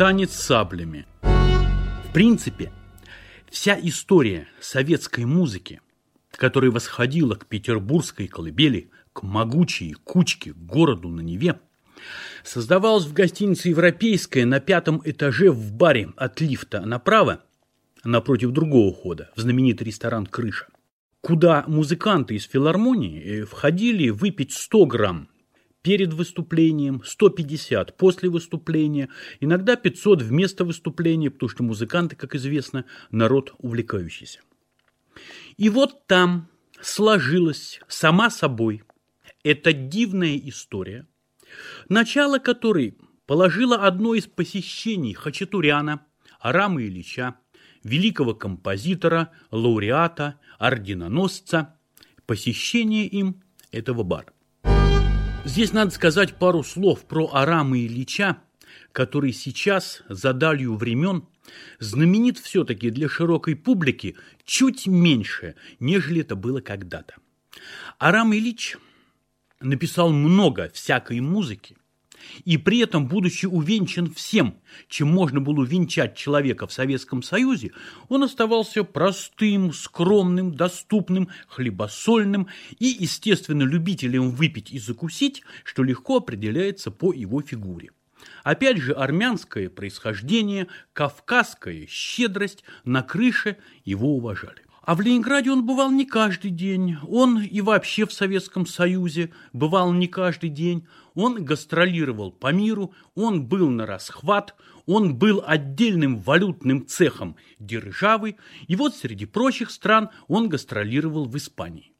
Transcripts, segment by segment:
Танец саблями. В принципе, вся история советской музыки, которая восходила к петербургской колыбели, к могучей кучке, к городу на Неве, создавалась в гостинице «Европейская» на пятом этаже в баре от лифта направо, напротив другого хода, в знаменитый ресторан «Крыша», куда музыканты из филармонии э, входили выпить 100 грамм перед выступлением, 150 после выступления, иногда 500 вместо выступления, потому что музыканты, как известно, народ увлекающийся. И вот там сложилась сама собой эта дивная история, начало которой положило одно из посещений Хачатуряна, Арама Ильича, великого композитора, лауреата, орденоносца, посещение им этого бара. Здесь надо сказать пару слов про Арама Ильича, который сейчас, за далью времен, знаменит все-таки для широкой публики чуть меньше, нежели это было когда-то. Арам Ильич написал много всякой музыки, и при этом, будучи увенчан всем, чем можно было увенчать человека в Советском Союзе, он оставался простым, скромным, доступным, хлебосольным и, естественно, любителем выпить и закусить, что легко определяется по его фигуре. Опять же, армянское происхождение, кавказская щедрость на крыше его уважали. А в Ленинграде он бывал не каждый день. Он и вообще в Советском Союзе бывал не каждый день. Он гастролировал по миру, он был на расхват, он был отдельным валютным цехом державы. И вот среди прочих стран он гастролировал в Испании.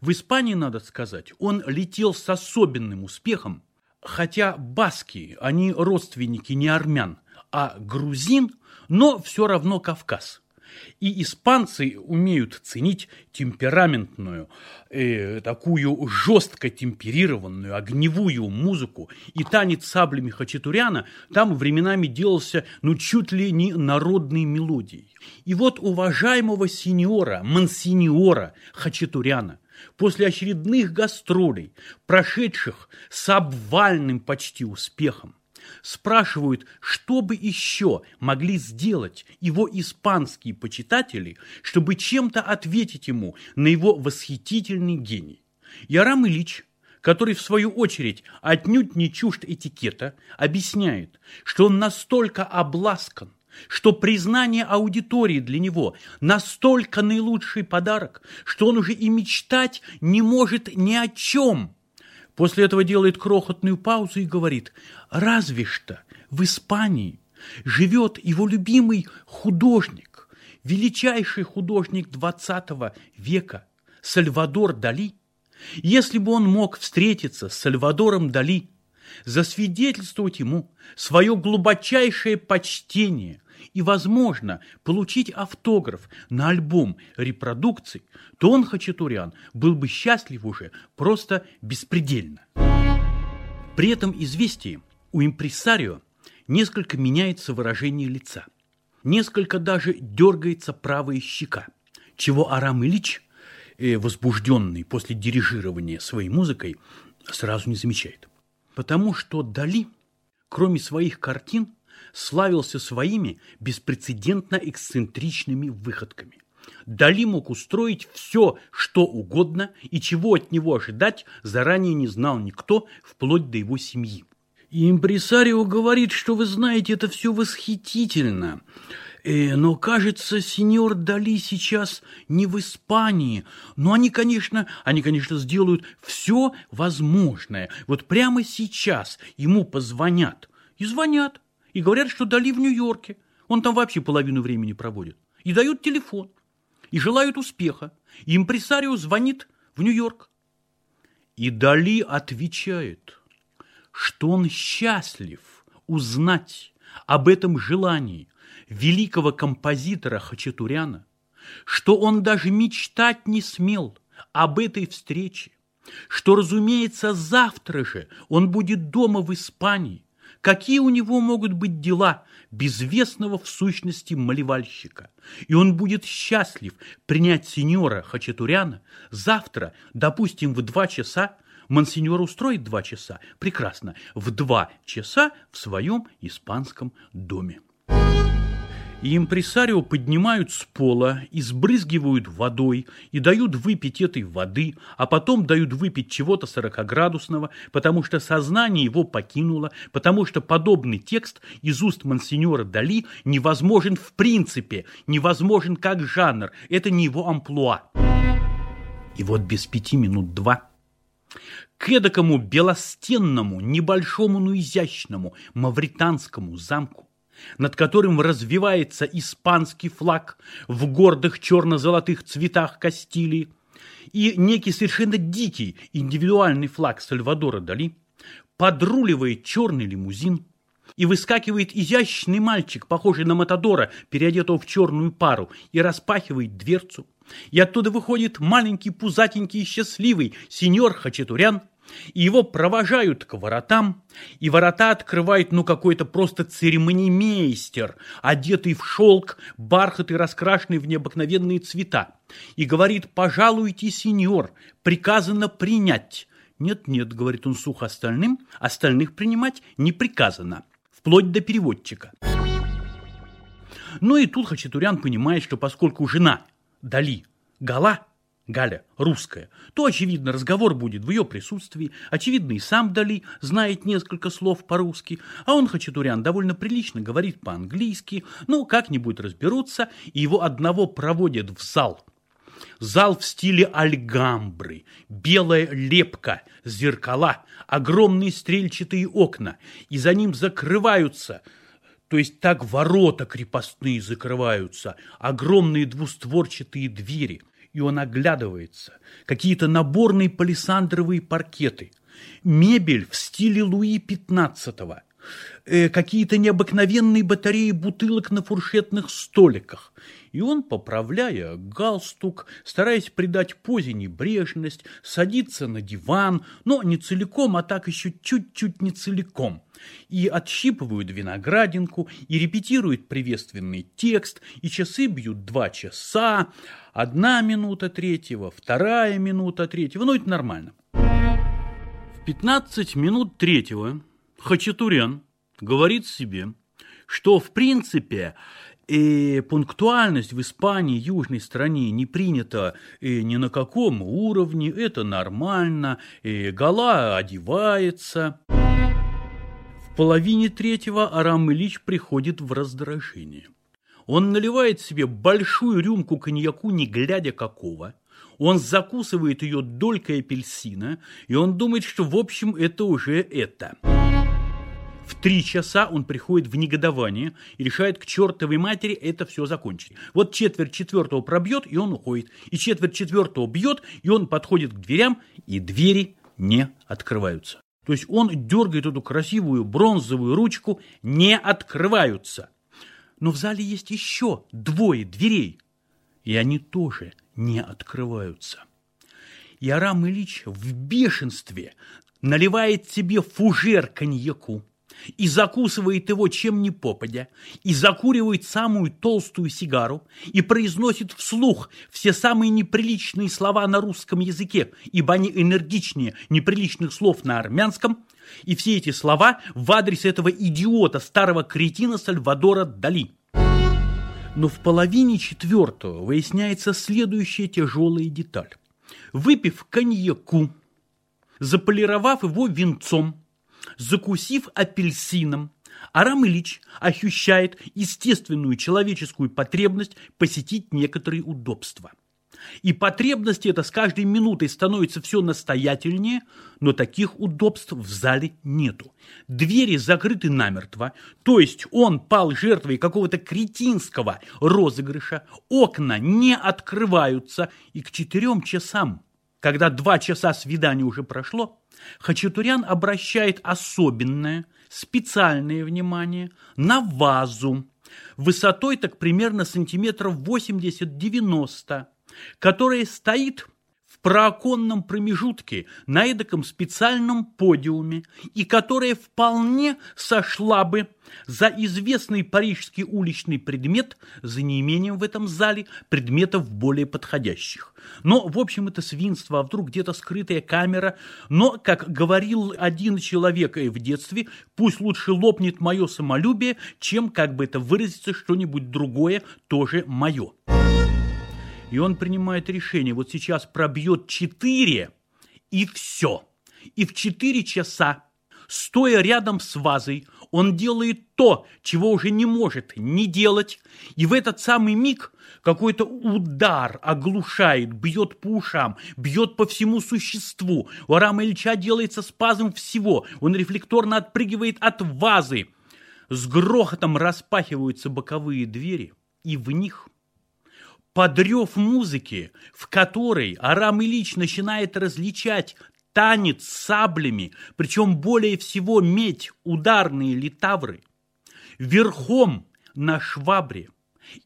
В Испании, надо сказать, он летел с особенным успехом, хотя баски, они родственники не армян, а грузин, но все равно Кавказ – и испанцы умеют ценить темпераментную, э, такую жестко темперированную, огневую музыку. И танец саблями Хачатуряна там временами делался, ну, чуть ли не народной мелодией. И вот уважаемого сеньора, мансиньора Хачатуряна, после очередных гастролей, прошедших с обвальным почти успехом, спрашивают, что бы еще могли сделать его испанские почитатели, чтобы чем-то ответить ему на его восхитительный гений. Ярам Ильич, который в свою очередь отнюдь не чужд этикета, объясняет, что он настолько обласкан, что признание аудитории для него настолько наилучший подарок, что он уже и мечтать не может ни о чем – После этого делает крохотную паузу и говорит, разве что в Испании живет его любимый художник, величайший художник XX века Сальвадор Дали. Если бы он мог встретиться с Сальвадором Дали, засвидетельствовать ему свое глубочайшее почтение и, возможно, получить автограф на альбом репродукций, то он, Хачатурян, был бы счастлив уже просто беспредельно. При этом известии у импресарио несколько меняется выражение лица. Несколько даже дергается правая щека, чего Арам Ильич, э, возбужденный после дирижирования своей музыкой, сразу не замечает. Потому что Дали, кроме своих картин, славился своими беспрецедентно эксцентричными выходками. Дали мог устроить все, что угодно, и чего от него ожидать заранее не знал никто, вплоть до его семьи. И импресарио говорит, что вы знаете, это все восхитительно. Э, но, кажется, сеньор Дали сейчас не в Испании. Но они, конечно, они, конечно, сделают все возможное. Вот прямо сейчас ему позвонят. И звонят и говорят, что Дали в Нью-Йорке. Он там вообще половину времени проводит. И дают телефон. И желают успеха. И импресарио звонит в Нью-Йорк. И Дали отвечает, что он счастлив узнать об этом желании великого композитора Хачатуряна, что он даже мечтать не смел об этой встрече, что, разумеется, завтра же он будет дома в Испании, Какие у него могут быть дела безвестного в сущности малевальщика? И он будет счастлив принять сеньора Хачатуряна завтра, допустим, в два часа Монсеньор устроит два часа? Прекрасно. В два часа в своем испанском доме и импресарио поднимают с пола, избрызгивают водой и дают выпить этой воды, а потом дают выпить чего-то сорокоградусного, потому что сознание его покинуло, потому что подобный текст из уст монсеньора Дали невозможен в принципе, невозможен как жанр, это не его амплуа. И вот без пяти минут два к эдакому белостенному, небольшому, но изящному мавританскому замку над которым развивается испанский флаг в гордых черно-золотых цветах Кастилии, и некий совершенно дикий индивидуальный флаг Сальвадора Дали, подруливает черный лимузин, и выскакивает изящный мальчик, похожий на Матадора, переодетого в черную пару, и распахивает дверцу. И оттуда выходит маленький, пузатенький и счастливый сеньор Хачатурян – и его провожают к воротам, и ворота открывает, ну, какой-то просто церемонимейстер, одетый в шелк, бархат и раскрашенный в необыкновенные цвета, и говорит, пожалуйте, сеньор, приказано принять. Нет-нет, говорит он сухо остальным, остальных принимать не приказано, вплоть до переводчика. Ну и тут Хачатурян понимает, что поскольку жена Дали Гала – Галя русская, то, очевидно, разговор будет в ее присутствии, очевидно, и сам Дали знает несколько слов по-русски, а он, Хачатурян, довольно прилично говорит по-английски, ну, как-нибудь разберутся, и его одного проводят в зал. Зал в стиле альгамбры, белая лепка, зеркала, огромные стрельчатые окна, и за ним закрываются – то есть так ворота крепостные закрываются, огромные двустворчатые двери – и он оглядывается. Какие-то наборные палисандровые паркеты, мебель в стиле Луи XV, э, какие-то необыкновенные батареи бутылок на фуршетных столиках. И он, поправляя галстук, стараясь придать позе небрежность, садится на диван, но не целиком, а так еще чуть-чуть не целиком. И отщипывают виноградинку, и репетируют приветственный текст, и часы бьют два часа, одна минута третьего, вторая минута третьего, ну это нормально. В 15 минут третьего Хачатурян говорит себе, что в принципе и пунктуальность в Испании, южной стране, не принята и ни на каком уровне, это нормально, и Гала одевается. В половине третьего Арам Ильич приходит в раздражение. Он наливает себе большую рюмку коньяку, не глядя какого. Он закусывает ее долькой апельсина, и он думает, что в общем это уже это. В три часа он приходит в негодование и решает к чертовой матери это все закончить. Вот четверть четвертого пробьет, и он уходит. И четверть четвертого бьет, и он подходит к дверям, и двери не открываются. То есть он дергает эту красивую бронзовую ручку, не открываются. Но в зале есть еще двое дверей, и они тоже не открываются. И Арам Ильич в бешенстве наливает себе фужер коньяку, и закусывает его чем ни попадя, и закуривает самую толстую сигару, и произносит вслух все самые неприличные слова на русском языке, ибо они энергичнее неприличных слов на армянском, и все эти слова в адрес этого идиота, старого кретина Сальвадора Дали. Но в половине четвертого выясняется следующая тяжелая деталь. Выпив коньяку, заполировав его венцом, закусив апельсином, Арам Ильич ощущает естественную человеческую потребность посетить некоторые удобства. И потребность эта с каждой минутой становится все настоятельнее, но таких удобств в зале нету. Двери закрыты намертво, то есть он пал жертвой какого-то кретинского розыгрыша, окна не открываются, и к четырем часам, когда два часа свидания уже прошло, Хачатурян обращает особенное, специальное внимание на вазу, высотой так примерно сантиметров 80-90, которая стоит прооконном промежутке на эдаком специальном подиуме и которая вполне сошла бы за известный парижский уличный предмет, за неимением в этом зале предметов более подходящих. Но, в общем, это свинство, а вдруг где-то скрытая камера. Но, как говорил один человек в детстве, пусть лучше лопнет мое самолюбие, чем, как бы это выразиться, что-нибудь другое, тоже мое. И он принимает решение, вот сейчас пробьет 4, и все. И в 4 часа, стоя рядом с вазой, он делает то, чего уже не может не делать, и в этот самый миг какой-то удар оглушает, бьет по ушам, бьет по всему существу. У Арама Ильича делается спазм всего, он рефлекторно отпрыгивает от вазы. С грохотом распахиваются боковые двери, и в них подрев музыки, в которой Арам Ильич начинает различать танец саблями, причем более всего медь, ударные литавры, верхом на швабре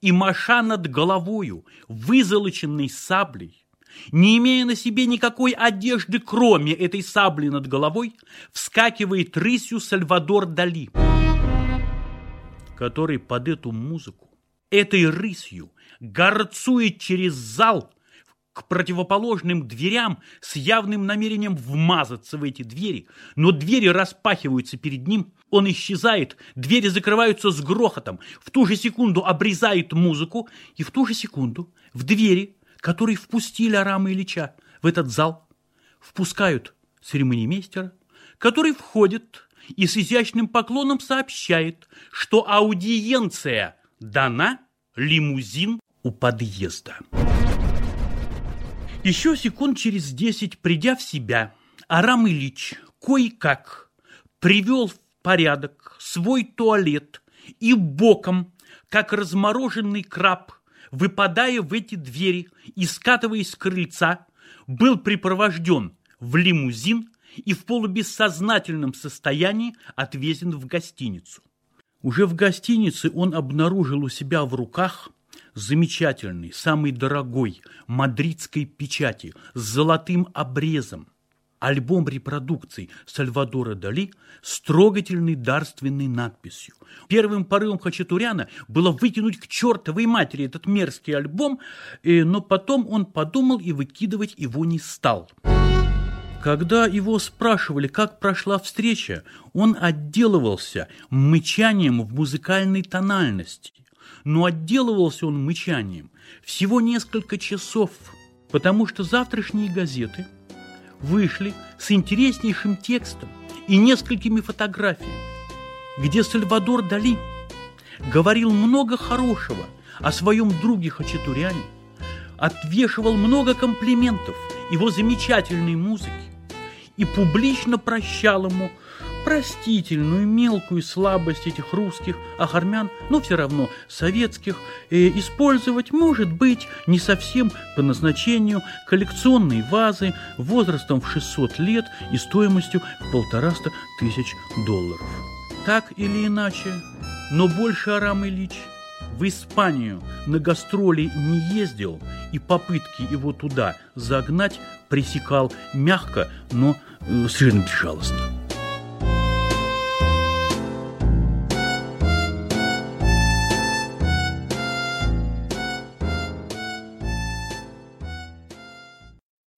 и маша над головою, вызолоченной саблей, не имея на себе никакой одежды, кроме этой сабли над головой, вскакивает рысью Сальвадор Дали, который под эту музыку, этой рысью, горцует через зал к противоположным дверям с явным намерением вмазаться в эти двери, но двери распахиваются перед ним, он исчезает, двери закрываются с грохотом, в ту же секунду обрезает музыку, и в ту же секунду в двери, которые впустили Арама Ильича в этот зал, впускают церемонимейстера, который входит и с изящным поклоном сообщает, что аудиенция дана, лимузин у подъезда. Еще секунд через десять, придя в себя, Арам Ильич кое-как привел в порядок свой туалет и боком, как размороженный краб, выпадая в эти двери и скатываясь с крыльца, был припровожден в лимузин и в полубессознательном состоянии отвезен в гостиницу. Уже в гостинице он обнаружил у себя в руках замечательный, самый дорогой, мадридской печати с золотым обрезом. Альбом репродукций Сальвадора Дали с трогательной дарственной надписью. Первым порывом Хачатуряна было выкинуть к чертовой матери этот мерзкий альбом, э, но потом он подумал и выкидывать его не стал. Когда его спрашивали, как прошла встреча, он отделывался мычанием в музыкальной тональности. Но отделывался он мычанием всего несколько часов, потому что завтрашние газеты вышли с интереснейшим текстом и несколькими фотографиями, где Сальвадор Дали говорил много хорошего о своем друге Хачатуряне, отвешивал много комплиментов его замечательной музыке и публично прощал ему простительную мелкую слабость этих русских, а армян, но все равно советских, э, использовать может быть не совсем по назначению коллекционные вазы возрастом в 600 лет и стоимостью в полтораста тысяч долларов. Так или иначе, но больше Арам Ильич в Испанию на гастроли не ездил и попытки его туда загнать пресекал мягко, но э, совершенно безжалостно.